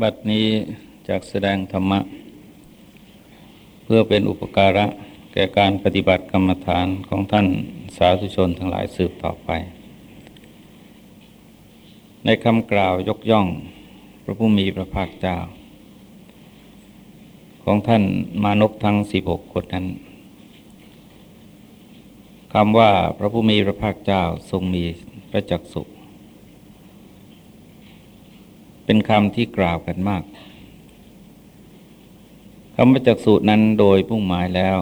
บัดนี้จากแสดงธรรมะ เพื่อเป็นอุปการะแก่การปฏิบัติกรรมฐานของท่านสาธุชนทั้งหลายสืบต่อไป ในคำกล่าวยกย่องพระผู้มีพระภาคเจ้า ของท่านมานพทั้งสิบหกคนนั้นคำว่าพระผู้มีพระภาคเจ้าทรงมีพระจักสุข เป็นคำที่กล่าวกันมากคำว่าจักสุนั้นโดยพุ่งหมายแล้ว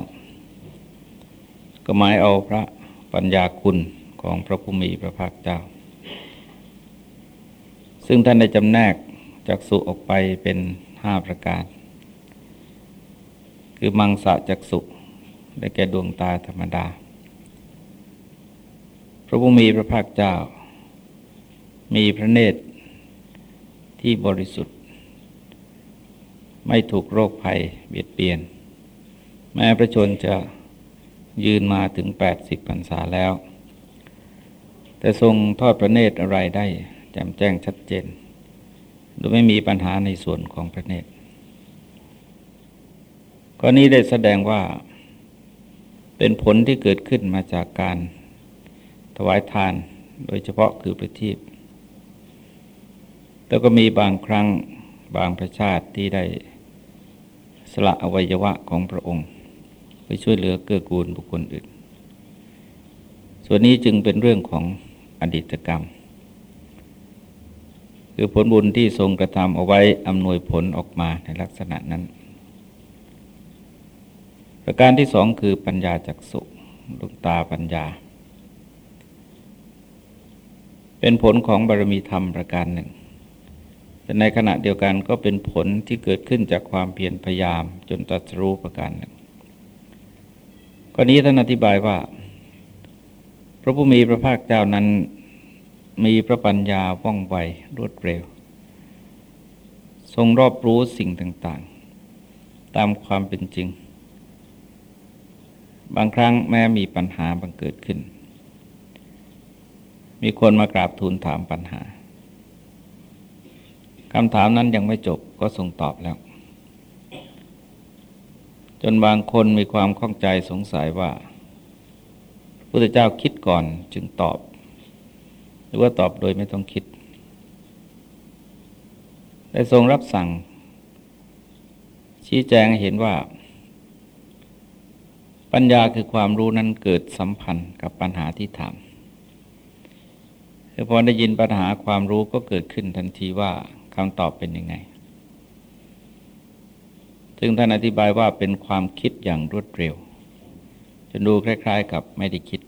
ก็หมายเอาพระปัญญาคุณของพระผู้มีพระภาคเจ้า ซึ่งท่านได้จำแนกจักสุออกไปเป็นห้าประการ คือมังสะจักสุได้แก่ดวงตาธรรมดา พระผู้มีพระภาคเจ้า มีพระเนตร ที่บริสุทธิ์ ไม่ถูกโรคภัยเบียดเบียน แม้พระชนจะยืนมาถึง 80พรรษาแล้ว แต่ทรงทอดพระเนตรอะไรได้แจ่มแจ้งชัดเจน โดยไม่มีปัญหาในส่วนของพระเนตรกรณีได้แสดงว่าเป็นผลที่เกิดขึ้นมาจากการถวายทานโดยเฉพาะคือประทีป แล้วก็มีบางครั้งบางประชาติที่ได้สละอวัยวะของพระองค์ ไปช่วยเหลือเกื้อกูลบุคคลอื่น ส่วนนี้จึงเป็นเรื่องของอดีตกรรม คือผลบุญที่ทรงกระทำเอาไว้อำนวยผลออกมาในลักษณะนั้น ประการที่สองคือปัญญาจักสุดวงตาปัญญา เป็นผลของบารมีธรรมประการหนึ่ง แต่ในขณะเดียวกันก็เป็นผลที่เกิดขึ้นจากความเพียรพยายามจนตรัสรู้ประการหนึ่งข้อนี้ท่านอธิบายว่า พระผู้มีพระภาคเจ้านั้นมีพระปัญญาว่องไวรวดเร็ว ทรงรอบรู้สิ่งต่างๆ ตามความเป็นจริง บางครั้งแม้มีปัญหาบังเกิดขึ้น มีคนมากราบทูลถามปัญหา คำถามนั้นยังไม่จบก็ทรงตอบแล้ว จนบางคนมีความข้องใจสงสัยว่าพระพุทธเจ้าคิดก่อนจึงตอบ หรือว่าตอบโดยไม่ต้องคิด ได้ทรงรับสั่ง ชี้แจงเห็นว่า ปัญญาคือความรู้นั้นเกิดสัมพันธ์กับปัญหาที่ถามพอได้ยินปัญหาความรู้ก็เกิดขึ้นทันทีว่า คำตอบเป็นยังไง ซึ่งท่านอธิบายว่าเป็นความคิดอย่างรวดเร็วจะดูคล้าย ๆ กับไม่ได้คิด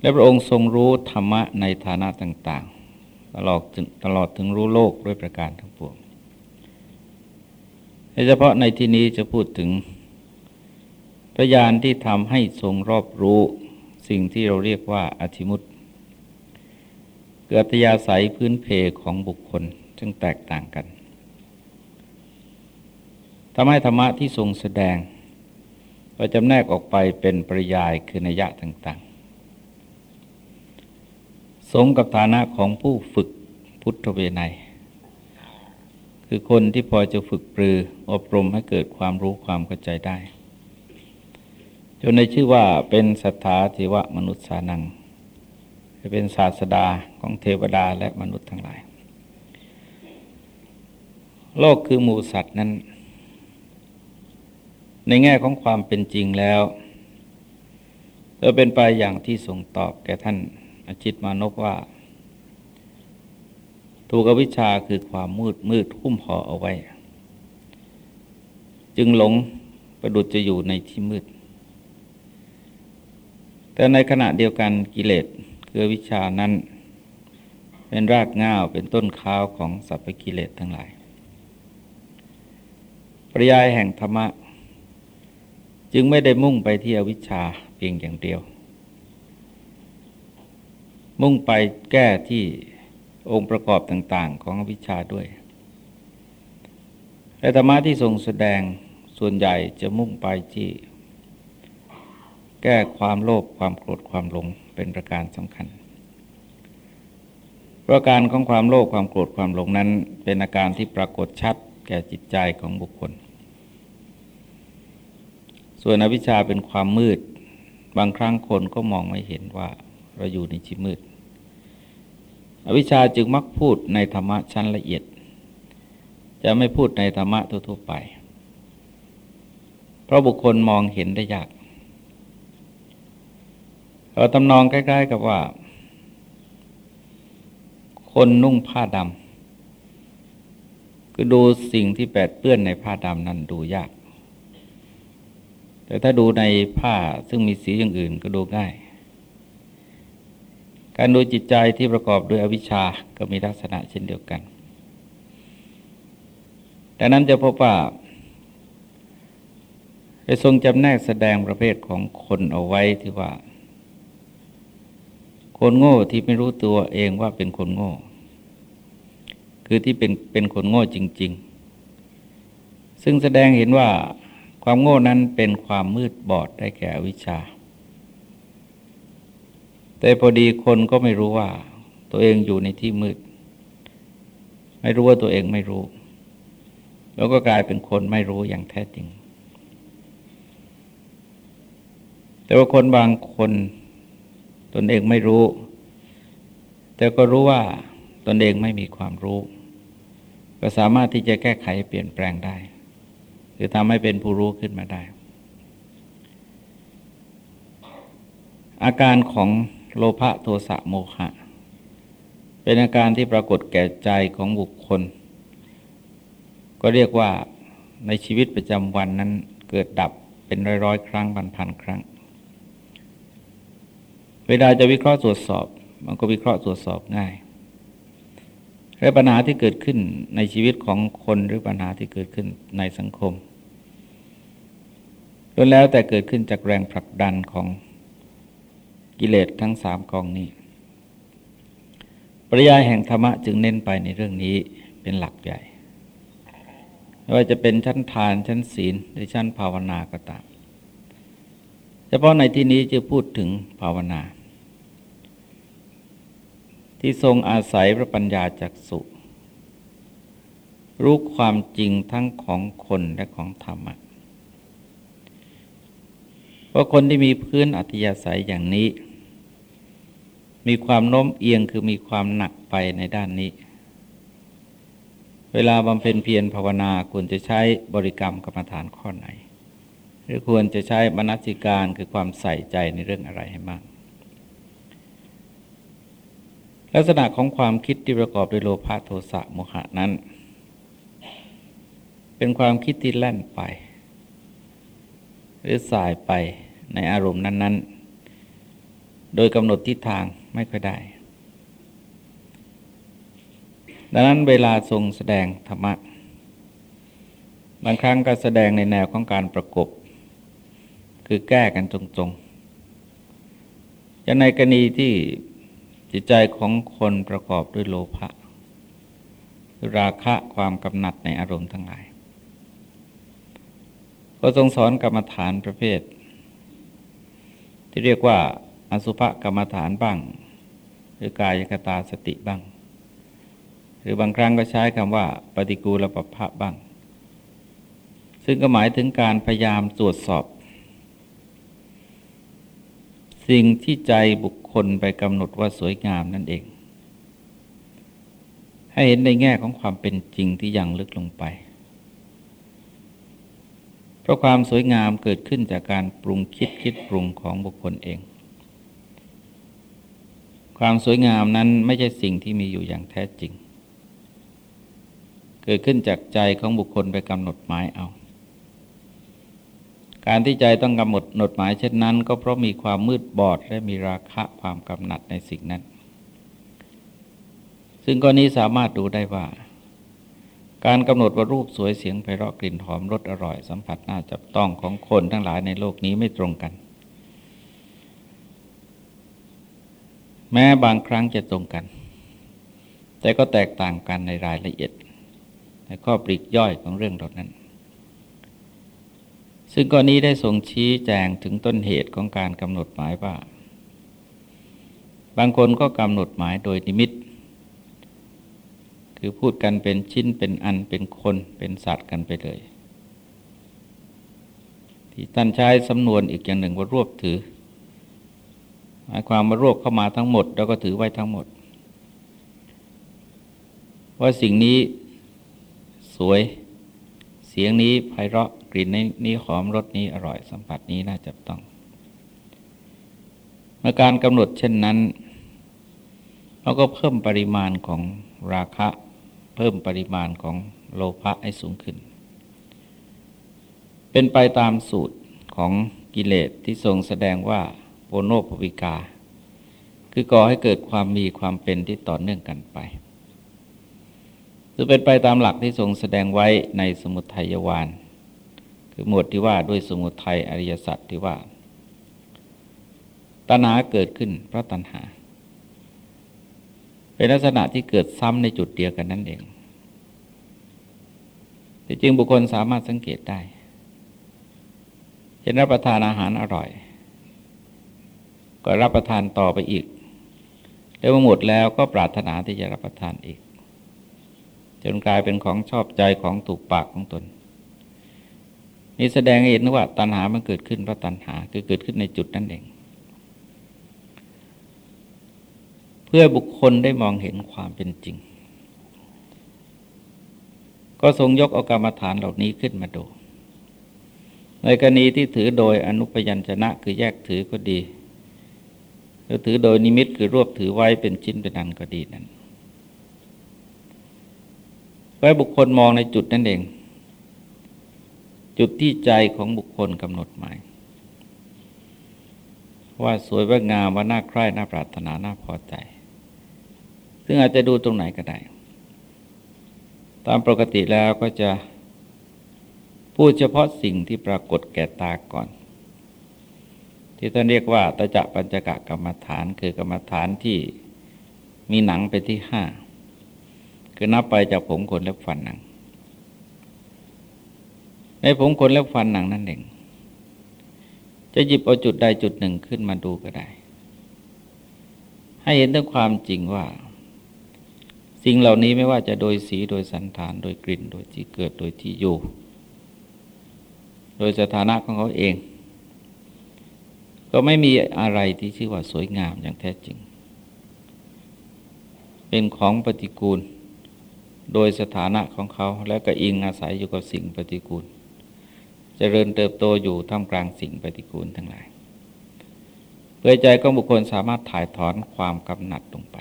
และพระองค์ทรงรู้ธรรมะในฐานะต่าง ๆ ตลอดตลอดถึงรู้โลกด้วยประการทั้งปวงโดยเฉพาะในที่นี้จะพูดถึงพยานที่ทำให้ทรงรอบรู้สิ่งที่เราเรียกว่าอธิมุต เกิดตยาศัยพื้นเพของบุคคลซึ่งแตกต่างกันทำให้ธรรมะที่ทรงแสดงก็จำแนกออกไปเป็นปริยายคือนัยยะต่างๆ สมกับฐานะของผู้ฝึกพุทธเวไนคือคนที่พอจะฝึกปรือ อบรมให้เกิดความรู้ความเข้าใจได้ จนในชื่อว่าเป็นสัทธาทิวะมนุษย์สานัง จะเป็นศาสดาของเทวดาและมนุษย์ทั้งหลาย โลกคือหมูสัตว์นั้น ในแง่ของความเป็นจริงแล้วจะเป็นไปอย่างที่ทรงตอบแก่ท่านอาจิตมานพว่า ถูกวิชชาคือความมืดมืดหุ้มห่อเอาไว้ จึงหลงประดุจจะอยู่ในที่มืด แต่ในขณะเดียวกันกิเลส คือวิชานั้น เป็นรากง่าวเป็นต้นข้าวของสัพพกิเลสทั้งหลาย ปริยายแห่งธรรมะ จึงไม่ได้มุ่งไปที่อวิชชาเพียงอย่างเดียว มุ่งไปแก้ที่องค์ประกอบต่าง ๆ ของอวิชชาด้วยแต่ธรรมะที่ทรงแสดงส่วนใหญ่จะมุ่งไปที่ แก้ความโลภความโกรธความหลง เป็นประการสำคัญเพราะการของความโลภความโกรธความหลงนั้น เป็นอาการที่ปรากฏชัดแก่จิตใจของบุคคล ส่วนอวิชชาเป็นความมืด บางครั้งคนก็มองไม่เห็นว่าเราอยู่ในที่มืด อวิชชาจึงมักพูดในธรรมะชั้นละเอียด จะไม่พูดในธรรมะทั่วๆไป เพราะบุคคลมองเห็นได้ยาก ตำนองใกล้ๆกับว่า คนนุ่งผ้าดำคือดูสิ่งที่แปดเปื้อนในผ้าดำนั้นดูยาก แต่ถ้าดูในผ้าซึ่งมีสีอย่างอื่นก็ดูง่าย การดูจิตใจที่ประกอบด้วยอวิชชาก็มีลักษณะเช่นเดียวกันดังนั้นจะพบว่าได้ทรงจำแนกแสดงประเภทของคนเอาไว้ที่ว่า คนโง่ที่ไม่รู้ตัวเองว่าเป็นคนโง่ คือที่เป็นเป็นคนโง่จริง ๆ ซึ่งแสดงเห็นว่าความโง่นั้นเป็นความมืดบอดได้แก่วิชา แต่พอดีคนก็ไม่รู้ว่า ตัวเองอยู่ในที่มืด ไม่รู้ว่าตัวเองไม่รู้ แล้วก็กลายเป็นคนไม่รู้อย่างแท้จริง แต่ว่าคนบางคน ตนเองไม่รู้ แต่ก็รู้ว่าตนเองไม่มีความรู้ ก็สามารถที่จะแก้ไขเปลี่ยนแปลงได้ หรือทำให้เป็นผู้รู้ขึ้นมาได้ อาการของโลภะโทสะโมหะ เป็นอาการที่ปรากฏแก่ใจของบุคคล ก็เรียกว่าในชีวิตประจำวันนั้นเกิดดับเป็นร้อยๆ ครั้งพันๆครั้ง เวลาจะวิเคราะห์ตรวจสอบ มันก็วิเคราะห์ตรวจสอบง่าย และปัญหาที่เกิดขึ้นในชีวิตของคนหรือปัญหาที่เกิดขึ้นในสังคมล้วนแล้วแต่เกิดขึ้นจากแรงผลักดันของกิเลสทั้งสามกองนี้ ปริยายแห่งธรรมะจึงเน้นไปในเรื่องนี้เป็นหลักใหญ่ไม่ว่าจะเป็นชั้นทานชั้นศีลหรือชั้นภาวนาก็ตาม เฉพาะในที่นี้จะพูดถึงภาวนา ที่ทรงอาศัยพระปัญญาจักสุรู้ความจริงทั้งของคนและของธรรมะเพราะคนที่มีพื้นอัธยาศัยอย่างนี้ มีความโน้มเอียงคือมีความหนักไปในด้านนี้ เวลาบำเพ็ญเพียรภาวนาควรจะใช้บริกรรมกรรมฐานข้อไหน หรือควรจะใช้มนสิการคือความใส่ใจในเรื่องอะไรให้มาก ลักษณะของความคิดที่ประกอบด้วยโลภะโทสะโมหะนั้น เป็นความคิดที่แล่นไป หรือสายไปในอารมณ์นั้น ๆ โดยกำหนดทิศทางไม่ค่อยได้ ดังนั้นเวลาทรงแสดงธรรมะ บางครั้งก็แสดงในแนวของการประกบ คือแก้กันตรงๆอย่างในกรณีที่ จิตใจของคนประกอบด้วยโลภะราคะความกำหนัดในอารมณ์ทั้งหลาย ก็ทรงสอนกรรมฐานประเภท ที่เรียกว่าอสุภกรรมฐานบ้าง หรือกายกตาสติบ้าง หรือบางครั้งก็ใช้คำว่า ปฏิกูลปภะบ้าง ซึ่งก็หมายถึงการพยายามตรวจสอบ สิ่งที่ใจบุค คลไปกำหนดว่าสวยงามนั่นเอง ให้เห็นในแง่ของความเป็นจริงที่ยังลึกลงไป เพราะความสวยงามเกิดขึ้นจากการปรุงคิดคิดปรุงของบุคคลเอง ความสวยงามนั้นไม่ใช่สิ่งที่มีอยู่อย่างแท้จริง เกิดขึ้นจากใจของบุคคลไปกำหนดหมายเอา การที่ใจต้องกำหนดหนดหมายเช่นนั้น ก็เพราะมีความมืดบอดและมีราคะความกำหนัดในสิ่งนั้น ซึ่งกรณีสามารถดูได้ว่า การกำหนดว่ารูปสวยเสียงไพเราะกลิ่นหอมรสอร่อยสัมผัสน่าจับต้องของคนทั้งหลายในโลกนี้ไม่ตรงกัน แม้บางครั้งจะตรงกัน แต่ก็แตกต่างกันในรายละเอียด ในข้อปริกย่อยของเรื่องเหล่านั้น ซึ่งกรณีได้ทรงชี้แจงถึงต้นเหตุของการกำหนดหมายว่า บางคนก็กำหนดหมายโดยนิมิต คือพูดกันเป็นชิ้นเป็นอันเป็นคนเป็นสัตว์กันไปเลย ที่ท่านใช้สำนวนอีกอย่างหนึ่งว่ารวบถือ หมายความมารวบเข้ามาทั้งหมด แล้วก็ถือไว้ทั้งหมด ว่าสิ่งนี้สวย เสียงนี้ไพเราะ กลิ่นนี้หอมรสนี้อร่อยสัมผัสนี้น่าจับต้อง เมื่อการกำหนดเช่นนั้นเราก็เพิ่มปริมาณของราคะ เพิ่มปริมาณของโลภะให้สูงขึ้น เป็นไปตามสูตรของกิเลสที่ทรงแสดงว่าโปโนปวิกา คือก่อให้เกิดความมีความเป็นที่ต่อเนื่องกันไปซึ่งเป็นไปตามหลักที่ทรงแสดงไว้ในสมุทัยวาน คือหมวดที่ว่าด้วยสมุทัยอริยสัจที่ว่า ตัณหาเกิดขึ้นเพราะตัณหา เป็นลักษณะที่เกิดซ้ำในจุดเดียวกันนั่นเองที่จริงบุคคลสามารถสังเกตได้ เห็นรับประทานอาหารอร่อย ก็รับประทานต่อไปอีก แล้วหมดแล้วก็ปรารถนาที่จะรับประทานอีก จนกลายเป็นของชอบใจของถูกปากของตน นี่แสดงให้เห็นว่า ตัณหามันเกิดขึ้นเพราะตัณหาคือเกิดขึ้นในจุดนั่นเอง เพื่อบุคคลได้มองเห็นความเป็นจริง ก็ทรงยกเอากรรมฐานเหล่านี้ขึ้นมาดู ในกรณีที่ถือโดยอนุพยัญชนะคือแยกถือก็ดีหรือถือโดยนิมิตคือรวบถือไว้เป็นชิ้นเป็นอันก็ดีนั้นไว้บุคคลมองในจุดนั่นเอง จุดที่ใจของบุคคลกำหนดหมาย ว่าสวยว่างามว่าน่าใคร่น่าปรารถนาน่าพอใจ ซึ่งอาจจะดูตรงไหนก็ได้ ตามปกติแล้วก็จะพูดเฉพาะสิ่งที่ปรากฏแก่ตาก่อน ที่ท่านเรียกว่าตจะปัญจกะกรรมฐานคือกรรมฐานที่มีหนังไปที่ห้า คือนับไปจากผมขนเล็บฟันหนัง ในผมขนเล็บฟันหนังนั่นเอง จะหยิบเอาจุดใดจุดหนึ่งขึ้นมาดูก็ได้ ให้เห็นถึงความจริงว่า สิ่งเหล่านี้ไม่ว่าจะโดยสีโดยสันฐาน โดยกลิ่น โดยที่เกิดโดยที่อยู่ โดยสถานะของเขาเอง ก็ไม่มีอะไรที่ชื่อว่าสวยงามอย่างแท้จริง เป็นของปฏิกูลโดยสถานะของเขาและก็อิงอาศัยอยู่กับสิ่งปฏิกูล จเริญเติบโตอยู่ท่ามกลางสิ่งปฏิกูลทั้งหลาย เพื่อใจของบุคคลสามารถถ่ายถอนความกำหนัดลงไป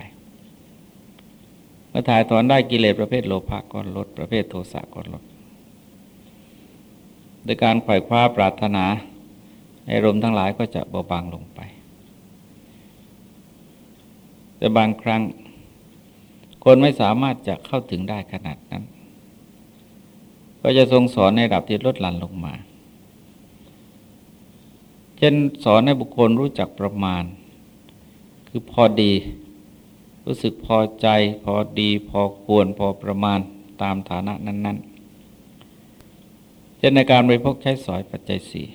เมื่อถ่ายถอนได้กิเลสประเภทโลภะก็ลด ประเภทโทสะก็ลด โดยการปล่อยคว้าปรารถนาในรมทั้งหลายก็จะเบาบางลงไป แต่บางครั้ง คนไม่สามารถจะเข้าถึงได้ขนาดนั้น ก็จะทรงสอนในระดับที่ลดหลั่นลงมา เช่นสอนให้บุคคลรู้จักประมาณ คือพอดี รู้สึกพอใจ พอดี พอควร พอประมาณตามฐานะนั้น ๆ เช่นในการบริโภคใช้สอยปัจจัยสี่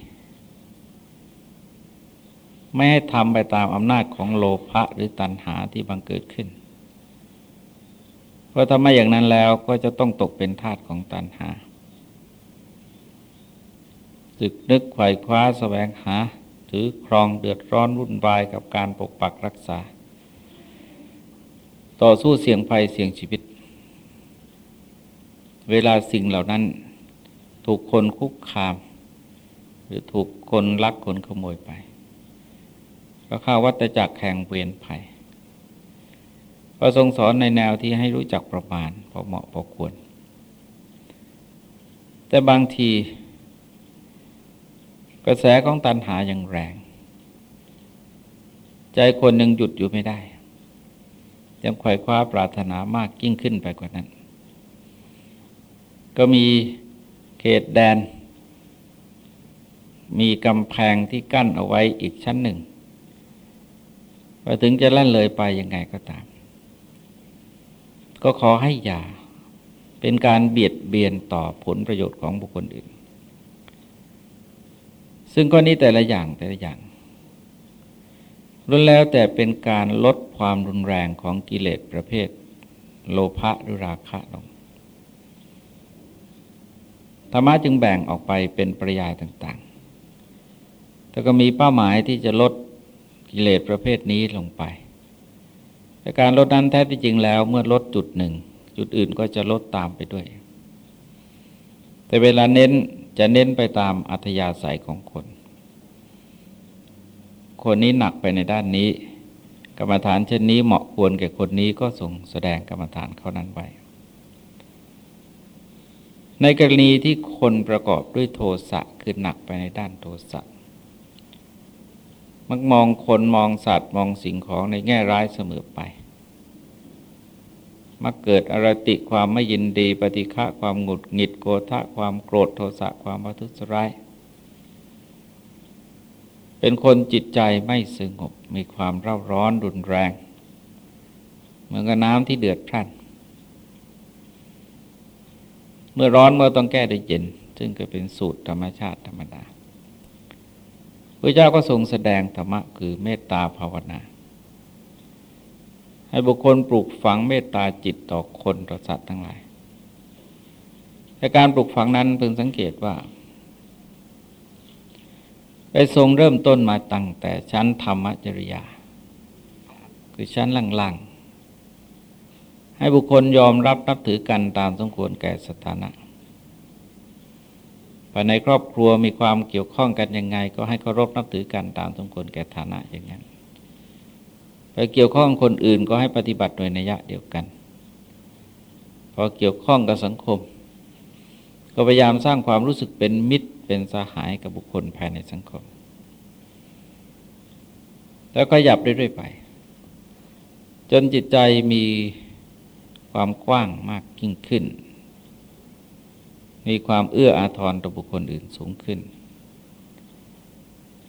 ไม่ให้ทำไปตามอำนาจของโลภะหรือตัณหาที่บังเกิดขึ้น เพราะถ้าไม่อย่างนั้นแล้วก็จะต้องตกเป็นทาสของตัณหา สึกนึกไขว่คว้าสแสวงหา ถือครองเดือดร้อนวุ่นวายกับการปกปักรักษา ต่อสู้เสี่ยงภัยเสี่ยงชีวิต เวลาสิ่งเหล่านั้น ถูกคนคุกคาม หรือถูกคนลักคนขโมยไปก็ข้าวัตจักรแข่งเวียนภัยพระทรงสอนในแนวที่ให้รู้จักประมาณพอเหมาะพอควร แต่บางที กระแสของตันหาอย่างแรง ใจคนหนึ่งหยุดอยู่ไม่ได้ยังไขว่คว้าปรารถนามากยิ่งขึ้นไปกว่านั้น ก็มีเขตแดน มีกำแพงที่กั้นเอาไว้อีกชั้นหนึ่งพอถึงจะลั่นเลยไปยังไงก็ตาม ก็ขอให้อย่าเป็นการเบียดเบียนต่อผลประโยชน์ของบุคคลอื่น ซึ่งก้อนนี้แต่ละอย่างแต่ละอย่างรุนแล้วแต่เป็นการลดความรุนแรงของกิเลสประเภท โลภะหรือราคะลงธรรมะจึงแบ่งออกไปเป็นปริยายต่างๆ แต่ก็มีเป้าหมายที่จะลดกิเลสประเภทนี้ลงไป แต่การลดนั้นแท้ที่จริงแล้วเมื่อลดจุดหนึ่ง จุดอื่นก็จะลดตามไปด้วย แต่เวลาเน้น จะเน้นไปตามอัธยาศัยของคน คนนี้หนักไปในด้านนี้ กรรมฐานเช่นนี้เหมาะควรแก่คนนี้ก็ส่งแสดงกรรมฐานเขานั้นไว้ในกรณีที่คนประกอบด้วยโทสะคือหนักไปในด้านโทสะมักมองคนมองสัตว์มองสิ่งของในแง่ร้ายเสมอไป มักเกิดอรติความไม่ยินดี ปฏิฆะความหงุดหงิดโกรธะความโกรธโทสะความประทุษร้ายเป็นคนจิตใจไม่สงบมีความเร่าร้อนรุนแรง เหมือนกับน้ำที่เดือดพร่านเมื่อร้อนเมื่อต้องแก้ด้วยเย็น ซึ่งก็เป็นสูตรธรรมชาติธรรมดาพระเจ้าก็ทรงแสดงธรรมะคือเมตตาภาวนา ให้บุคคลปลูกฝังเมตตาจิตต่อคนต่อสัตว์ทั้งหลายแต่การปลูกฝังนั้นเพิ่งสังเกตว่าไปทรงเริ่มต้นมาตั้งแต่ชั้นธรรมจริยา คือชั้นล่างๆ ให้บุคคลยอมรับนับถือกันตามสมควรแก่สถานะภายในครอบครัวมีความเกี่ยวข้องกันยังไง ก็ให้เคารพนับถือกันตามสมควรแก่ฐานะอย่างนั้น เกี่ยวข้องคนอื่นก็ให้ปฏิบัติโดยนัยยะเดียวกัน พอเกี่ยวข้องกับสังคม ก็พยายามสร้างความรู้สึกเป็นมิตรเป็นสหายกับบุคคลภายในสังคม แล้วก็หยับเรื่อยๆไป จนจิตใจมีความกว้างมากยิ่งขึ้น มีความเอื้ออาทรต่อบุคคลอื่นสูงขึ้น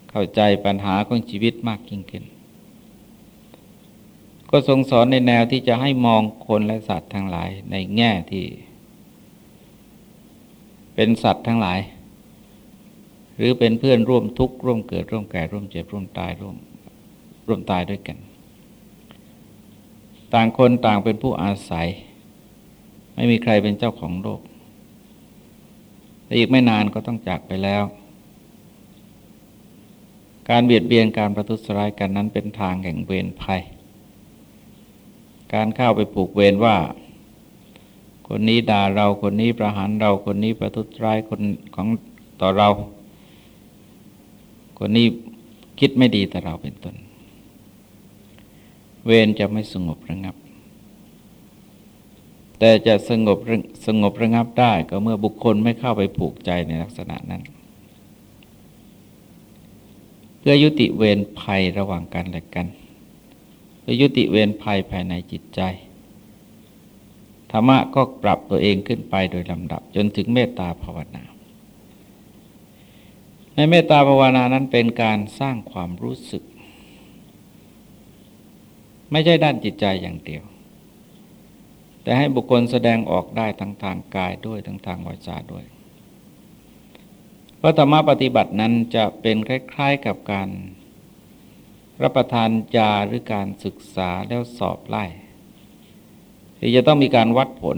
เข้าใจปัญหาของชีวิตมากยิ่งขึ้น ก็ทรงสอนในแนวที่จะให้มองคนและสัตว์ทั้งหลายในแง่ที่ เป็นสัตว์ทั้งหลาย หรือเป็นเพื่อนร่วมทุกข์ร่วมเกิดร่วมแก่ร่วมเจ็บร่วมตายร่วมร่วมตายด้วยกัน ต่างคนต่างเป็นผู้อาศัย ไม่มีใครเป็นเจ้าของโลกแต่อีกไม่นานก็ต้องจากไปแล้ว การเบียดเบียนการประทุษร้ายกันนั้นเป็นทางแห่งเวรภัย การเข้าไปผูกเวรว่า คนนี้ด่าเราคนนี้ประหารเราคนนี้ประทุษร้ายคนของต่อเรา คนนี้คิดไม่ดีต่อเราเป็นต้น เวรจะไม่สงบระงับ แต่จะสงบสงบระงับได้ก็เมื่อบุคคลไม่เข้าไปผูกใจในลักษณะนั้น เพื่อยุติเวรภัยระหว่างกันและกัน พื่อยุติเวรภัยภายในจิตใจธรรมะก็ปรับตัวเองขึ้นไปโดยลำดับ จนถึงเมตตาภาวนา ในเมตตาภาวนานั้นเป็นการสร้างความรู้สึก ไม่ใช่ด้านจิตใจอย่างเดียว แต่ให้บุคคลแสดงออกได้ทั้งทางกายด้วยทั้งทางวาจาด้วยเพราะธรรมะปฏิบัตินั้นจะเป็นคล้ายๆกับการ รับประทานยาหรือการศึกษาแล้วสอบไล่ที่จะต้องมีการวัดผล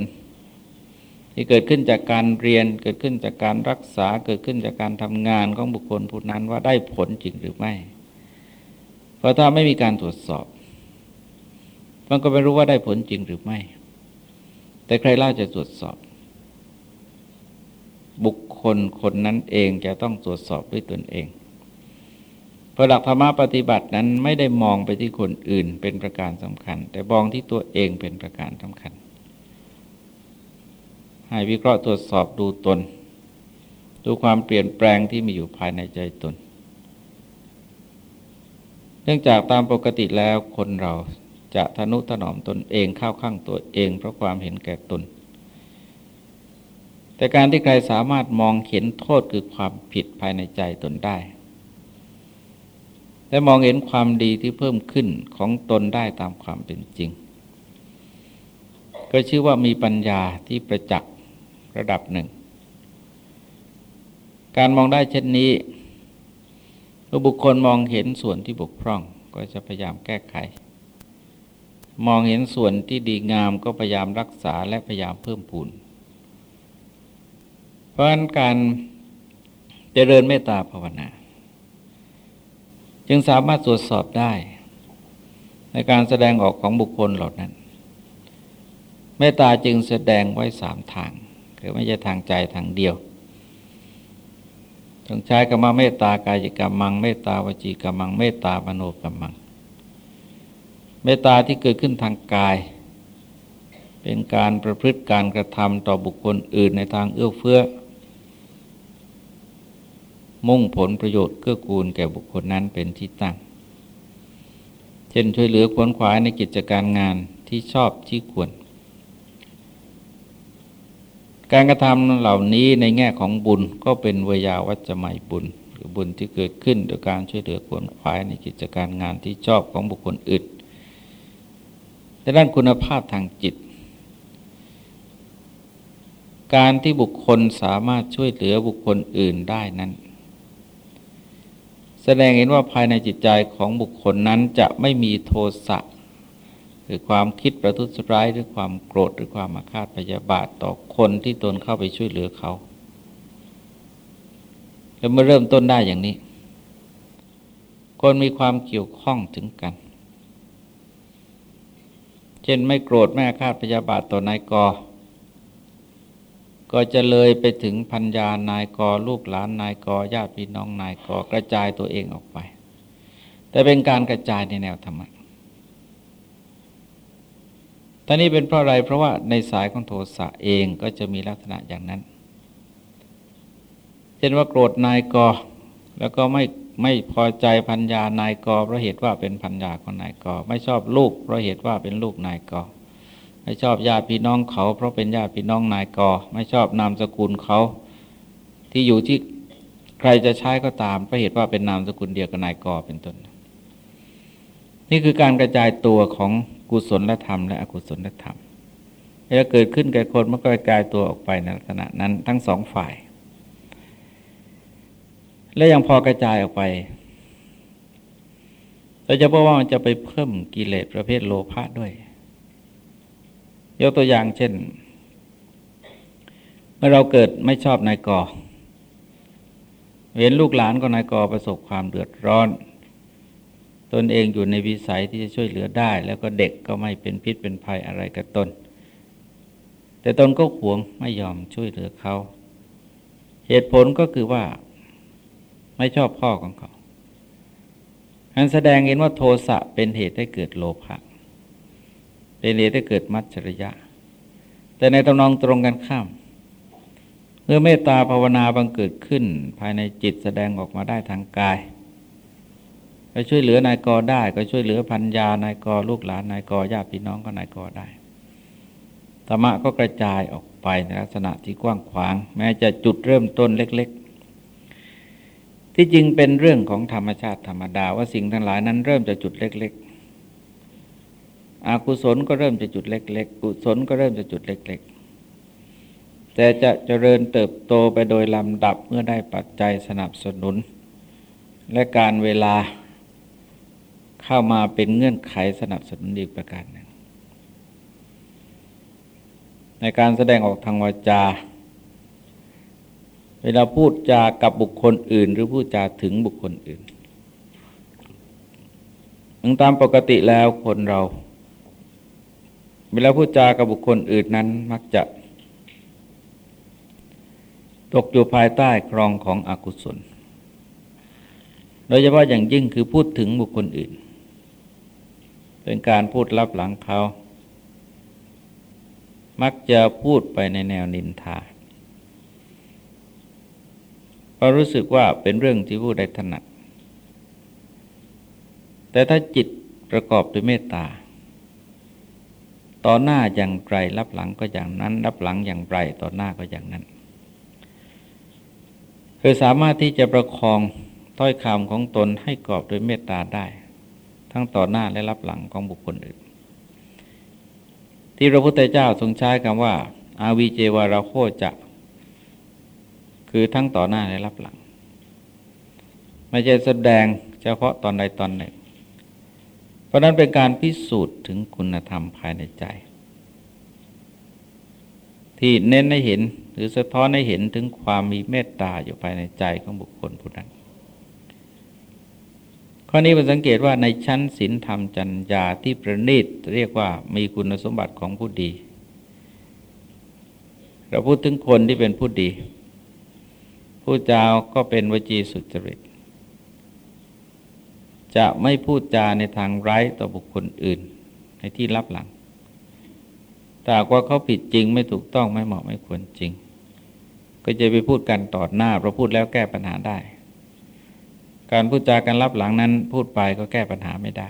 ที่เกิดขึ้นจากการเรียนเกิดขึ้นจากการรักษาเกิดขึ้นจากการทำงานของบุคคลผู้นั้นว่าได้ผลจริงหรือไม่ เพราะถ้าไม่มีการตรวจสอบ มันก็ไม่รู้ว่าได้ผลจริงหรือไม่ แต่ใครเล่าจะตรวจสอบ บุคคลคนนั้นเองจะต้องตรวจสอบด้วยตนเอง ราะหลักธรรมะปฏิบัตินั้นไม่ได้มองไปที่คนอื่นเป็นประการสำคัญ แต่มองที่ตัวเองเป็นประการสำคัญ ให้วิเคราะห์ตรวจสอบดูตน ดูความเปลี่ยนแปลงที่มีอยู่ภายในใจตน เนื่องจากตามปกติแล้วคนเราจะทนุถนอมตนเองเข้าข้างตัวเอง เพราะความเห็นแก่ตน แต่การที่ใครสามารถมองเห็นโทษคือความผิดภายในใจตนได้ และมองเห็นความดีที่เพิ่มขึ้นของตนได้ตามความเป็นจริง ก็ชื่อว่ามีปัญญาที่ประจักษ์ระดับหนึ่ง การมองได้เช่นนี้เมื่อบุคคลมองเห็นส่วนที่บกพร่องก็จะพยายามแก้ไข มองเห็นส่วนที่ดีงามก็พยายามรักษาและพยายามเพิ่มพูนเพราะฉะนั้นการเจริญเมตตาภาวนา จึงสามารถตรวจสอบได้ ในการแสดงออกของบุคคลเหล่านั้น เมตตาจึงแสดงไว้สามทาง คือไม่ใช่ทางใจทางเดียวต้องใช้กรรมเมตตากายกรรมัง เมตตาวจีกรรมัง เมตตามโนกรรมัง เมตตาที่เกิดขึ้นทางกาย เป็นการประพฤติการกระทำต่อบุคคลอื่นในทางเอื้อเฟื้อ มุ่งผลประโยชน์เกื้อกูลแก่บุคคลนั้นเป็นที่ตั้ง เช่นช่วยเหลือขวนขวายในกิจการงานที่ชอบที่ควร การกระทำเหล่านี้ในแง่ของบุญก็เป็นเวยาวัจจะไมยบุญ หรือบุญที่เกิดขึ้นโดยการช่วยเหลือขวนขวายในกิจการงานที่ชอบของบุคคลอื่นในด้านคุณภาพทางจิต การที่บุคคลสามารถช่วยเหลือบุคคลอื่นได้นั้น แสดงเห็นว่าภายในจิตใจของบุคคลนั้นจะไม่มีโทสะหรือความคิดประทุษร้ายหรือความโกรธหรือความอาฆาตพยาบาทต่อคนที่ตนเข้าไปช่วยเหลือเขาแล้วเมื่อเริ่มต้นได้อย่างนี้ คนมีความเกี่ยวข้องถึงกัน เช่นไม่โกรธไม่อาฆาตพยาบาทต่อนายกอ ก็จะเลยไปถึงพัญญานายกลูกหลานนายกญาติพี่น้องนายกกระจายตัวเองออกไป แต่เป็นการกระจายในแนวธรรมะตอนนี้เป็นเพราะอะไรเพราะว่าในสายของโทสะเองก็จะมีลักษณะอย่างนั้น เช่นว่าโกรธนายกแล้วก็ไม่ไม่พอใจพัญญานายกเพราะเหตุว่าเป็นพัญญาของนายกไม่ชอบลูกเพราะเหตุว่าเป็นลูกนายก ไม่ชอบญาติพี่น้องเขา เพราะเป็นญาติพี่น้องนายกอไม่ชอบนามสกุลเขาที่อยู่ที่ใครจะใช้ก็ตามเพราะเหตุว่าเป็นนามสกุลเดียวกับนายกอเป็นต้น นี่คือการกระจายตัวของกุศลธรรมและอกุศลธรรมเวลาเกิดขึ้นแก่คนมันก็กระจายตัวออกไปในลักษณะนั้นทั้งสองฝ่าย และยังพอกระจายออกไปเราจะบอกว่ามันจะไปเพิ่มกิเลสประเภทโลภะด้วย ยกตัวอย่างเช่น เมื่อเราเกิดไม่ชอบนายกอเห็นลูกหลานของนายกอประสบความเดือดร้อน ตนเองอยู่ในวิสัยที่จะช่วยเหลือได้ แล้วก็เด็กก็ไม่เป็นพิษเป็นภัยอะไรกับตน แต่ตนก็หวงไม่ยอมช่วยเหลือเขา เหตุผลก็คือว่าไม่ชอบพ่อของเขาอันแสดงเห็นว่าโทสะเป็นเหตุให้เกิดโลภะ เป็นเหตุให้เกิดมัจฉริยะ แต่ในตำนองตรงกันข้าม เมื่อเมตตาภาวนาบังเกิดขึ้น ภายในจิตแสดงออกมาได้ทางกายก็ช่วยเหลือนายกได้ ก็ช่วยเหลือพันยานายกลูกหลานนายกญาติพี่น้องก็นายกได้ธรรมะก็กระจายออกไปในลักษณะที่กว้างขวาง แม้จะจุดเริ่มต้นเล็ก ๆ ที่จริงเป็นเรื่องของธรรมชาติธรรมดาว่าสิ่งทั้งหลายนั้นเริ่มจากจุดเล็กๆ อกุศลก็เริ่มจะจุดเล็ก ๆ กุศลก็เริ่มจะจุดเล็ก ๆ แต่จะเจริญเติบโตไปโดยลำดับเมื่อได้ปัจจัยสนับสนุน และการเวลาเข้ามาเป็นเงื่อนไขสนับสนุนอีกประการหนึ่ง ในการแสดงออกทางวาจา เวลาพูดจากับบุคคลอื่น หรือพูดจาถึงบุคคลอื่นตามปกติแล้วคนเรา เวลาพูดจากับบุคคลอื่นนั้นมักจะตกอยู่ภายใต้ครองของอกุศล โดยเฉพาะอย่างยิ่งคือพูดถึงบุคคลอื่น เป็นการพูดลับหลังเขา มักจะพูดไปในแนวนินทาเพราะรู้สึกว่าเป็นเรื่องที่พูดได้ถนัด แต่ถ้าจิตประกอบด้วยเมตตา ต่อหน้าอย่างไรรับหลังก็อย่างนั้น รับหลังอย่างไรต่อหน้าก็อย่างนั้น คือสามารถที่จะประคองถ้อยคำของตนให้กรอบโดยเมตตาได้ ทั้งต่อหน้าและรับหลังของบุคคลอื่น ที่พระพุทธเจ้าทรงใช้คำว่า อาวีเจวาราโคจะ คือทั้งต่อหน้าและรับหลัง ไม่ใช่แสดงเฉพาะตอนใดตอนหนึ่ง เพราะนั้นเป็นการพิสูจน์ถึงคุณธรรมภายในใจ ที่เน้นให้เห็นหรือสะท้อนให้เห็นถึงความมีเมตตาอยู่ภายในใจของบุคคลผู้นั้น ข้อนี้เราสังเกตว่าในชั้นศีลธรรมจัญญาที่ประณีตเรียกว่ามีคุณสมบัติของผู้ดี เราพูดถึงคนที่เป็นผู้ดี ผู้เจ้าก็เป็นวจีสุจริต จะไม่พูดจาในทางไร้ต่อบุคคลอื่น ในที่รับหลังแต่ว่าเขาผิดจริงไม่ถูกต้องไม่เหมาะไม่ควรจริง ก็จะไปพูดกันต่อหน้าเพราะพูดแล้วแก้ปัญหาได้ การพูดจากันรับหลังนั้น พูดไปก็แก้ปัญหาไม่ได้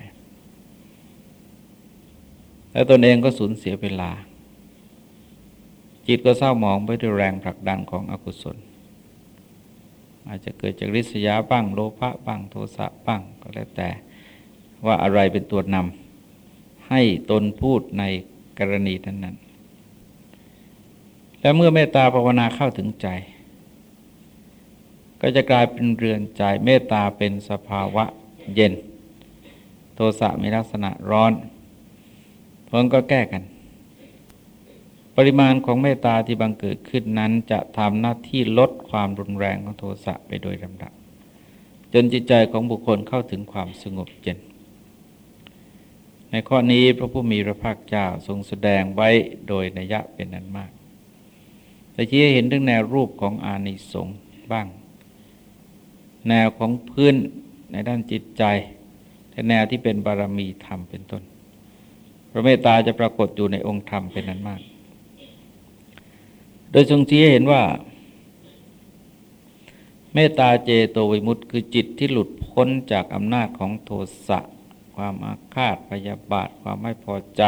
แล้วตนเองก็สูญเสียเวลา จิตก็เศร้าหมองไปด้วยแรงผลักดันของอกุศล อาจจะเกิดจากริษยาบ้างโลภะบ้างโทสะบ้างก็แล้วแต่ ว่าอะไรเป็นตัวนำให้ตนพูดในกรณีนั้นๆ และเมื่อเมตตาภาวนาเข้าถึงใจ ก็จะกลายเป็นเรือนใจเมตตาเป็นสภาวะเย็น โทสะมีลักษณะร้อนเพลิงก็แก้กัน ปริมาณของเมตตาที่บังเกิดขึ้นนั้นจะทำหน้าที่ลดความรุนแรงของโทสะไปโดยลำดับ จนจิตใจของบุคคลเข้าถึงความสงบเย็น ในข้อนี้พระผู้มีพระภาคเจ้าทรงแสดงไว้โดยนัยะเป็นนั้นมากแต่ชี้ให้เห็นถึงแนวรูปของอานิสงส์บ้าง แนวของพื้นในด้านจิตใจและแนวที่เป็นบารมีธรรมเป็นต้น พระเมตตาจะปรากฏอยู่ในองค์ธรรมเป็นนั้นมาก โดยทรงชี้เห็นว่า เมตตาเจโตวิมุตต์คือจิตที่หลุดพ้นจากอำนาจของโทสะ ความอาฆาตพยาบาท ความไม่พอใจ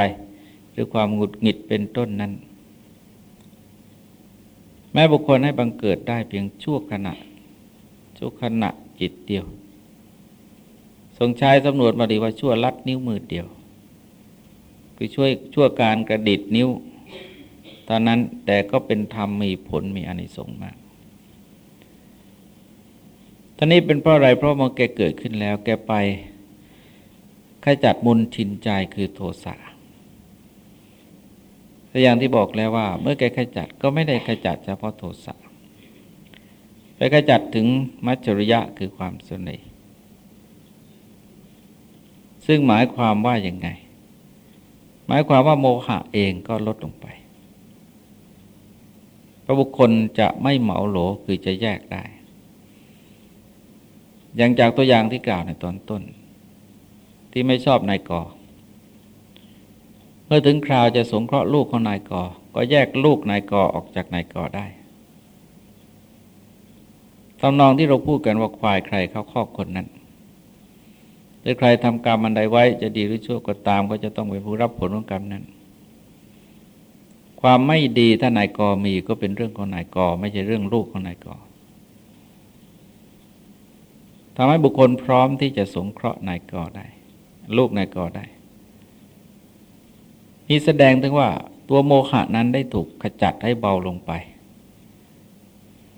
หรือความหงุดหงิดเป็นต้นนั้น แม้บุคคลให้บังเกิดได้เพียงชั่วขณะ ชั่วขณะจิตเดียว ทรงใช้สำนวนมาดีว่าชั่วลัดนิ้วมือเดียว คือช่วยชั่วการกระดิดนิ้ว ตอนนั้นแต่ก็เป็นธรรมมีผลมีอนิสงส์มากตอนนี้เป็นเพราะอะไรเพราะมันแกเกิดขึ้นแล้วแกไปขจัดมุนทินใจคือโทสะแต่อย่างที่บอกแล้วว่า เมื่อแกขจัดก็ไม่ได้ขจัดเฉพาะโทสะไปขจัดถึงมัจจริยะคือความสนซึ่งหมายความว่าอย่างไง หมายความว่าโมหะเองก็ลดลงไป พระบุคคลจะไม่เหมาโหลคือจะแยกได้ อย่างจากตัวอย่างที่กล่าวในตอนต้น ที่ไม่ชอบนายกอ เมื่อถึงคราวจะสงเคราะห์ลูกของนายกอ ก็แยกลูกนายกอออกจากนายกอได้ตำนองที่เราพูดกันว่าควายใครเข้าคอกคนนั้นหรือใครทำกรรมอันใดไว้จะดีหรือชั่วก็ตาม ก็จะต้องเป็นผู้รับผลของกรรมนั้น ความไม่ดีถ้านายกมีก็เป็นเรื่องของนายกไม่ใช่เรื่องลูกของนายกทำให้บุคคลพร้อมที่จะสงเคราะห์นายกได้ ลูกนายกได้นี่แสดงถึงว่าตัวโมหะนั้นได้ถูกขจัดให้เบาลงไป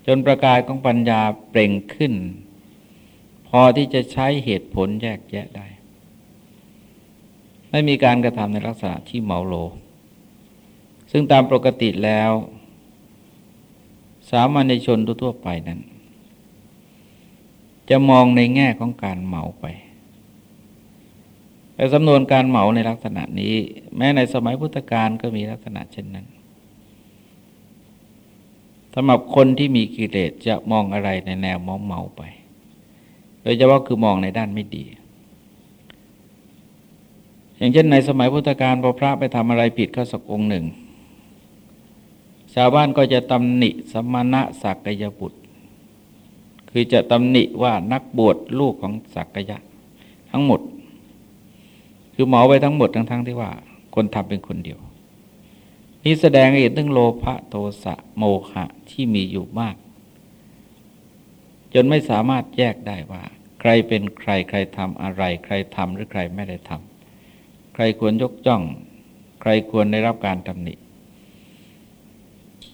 จนประกายของปัญญาเปล่งขึ้น พอที่จะใช้เหตุผลแยกแยะได้ ไม่มีการกระทำในลักษณะที่เมาโล ซึ่งตามปกติแล้ว สามัญชนทั่วไปนั้น จะมองในแง่ของการเหมาไปแต่สำนวนการเหมาในลักษณะนี้ แม้ในสมัยพุทธกาลก็มีลักษณะเช่นนั้นสำหรับคนที่มีกิเลสจะมองอะไรในแนวมองเมาไป โดยเฉพาะคือมองในด้านไม่ดี อย่างเช่นในสมัยพุทธกาลพอพระไปทำอะไรผิดก็สักองค์หนึ่ง ชาวบ้านก็จะตำหนิสมณะสักยบุตร คือจะตำหนิว่านักบวชลูกของสักยะ ทั้งหมด คือหมอไปทั้งหมดทั้งๆทที่ว่า คนทำเป็นคนเดียว นี้แสดงเห็นถึงโลภะโทสะโมหะที่มีอยู่มาก จนไม่สามารถแยกได้ว่า ใครเป็นใครใครทำอะไร ใครทำหรือใครไม่ได้ทำใครควรยกจ้อง ใครควรได้รับการตำหนิ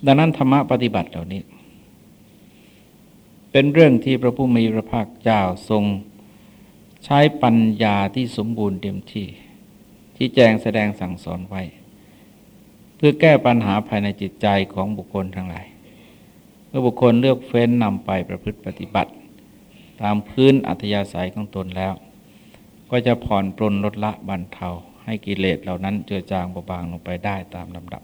ดังนั้นธรรมะปฏิบัติเหล่านี้ เป็นเรื่องที่พระผู้มีพระภาคเจ้าทรงใช้ปัญญาที่สมบูรณ์เต็มที่ ที่แจงแสดงสั่งสอนไว้ เพื่อแก้ปัญหาภายในจิตใจของบุคคลทั้งหลาย เมื่อบุคคลเลือกเฟ้นนำไปประพฤติปฏิบัติ ตามพื้นอัธยาศัยของตนแล้ว ก็จะผ่อนปลนลดละบรรเทาให้กิเลสเหล่านั้นเจือจางเบาบางลงไปได้ตามลำดับ